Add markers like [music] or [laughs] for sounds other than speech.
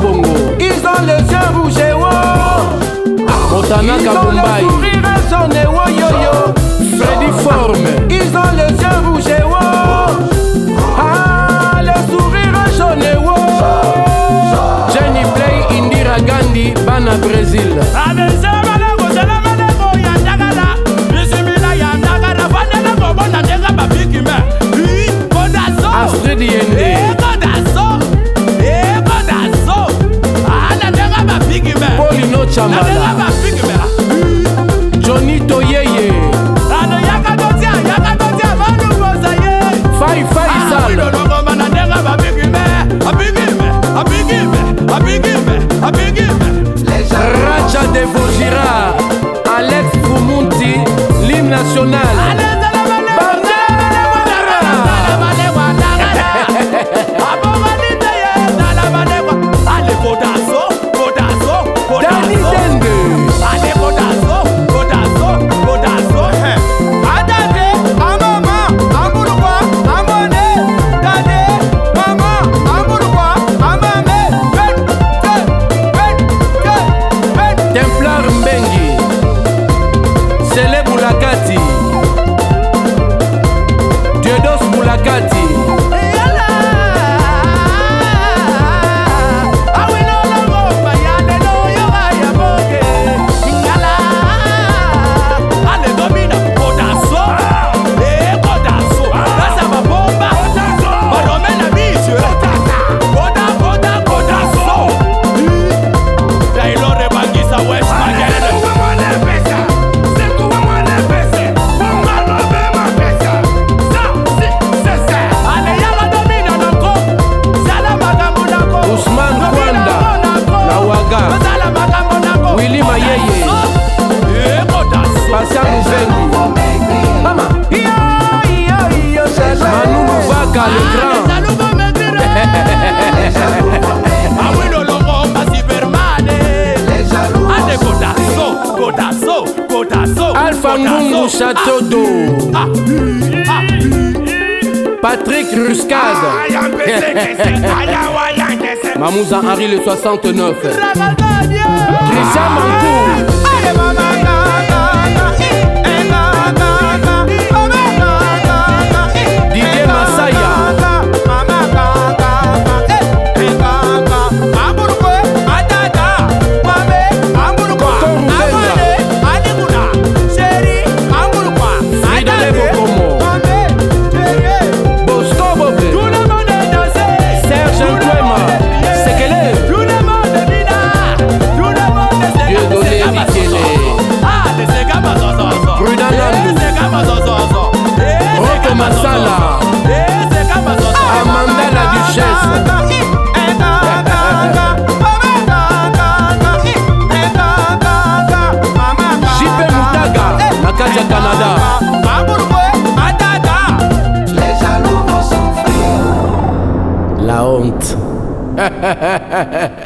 bongo ils ont les yeux rouges et wow motanaka bombai son et wow yo yo freddy forme ils ont les yeux rouges et wow ah le sourire jaune et wow jenny play indira gandhi bana brésil ah, Biggie Man. Poli no Johnny Château d'eau. Patrick Ruscade. [laughs] Mamouza Henri le 69. Christian und [laughs]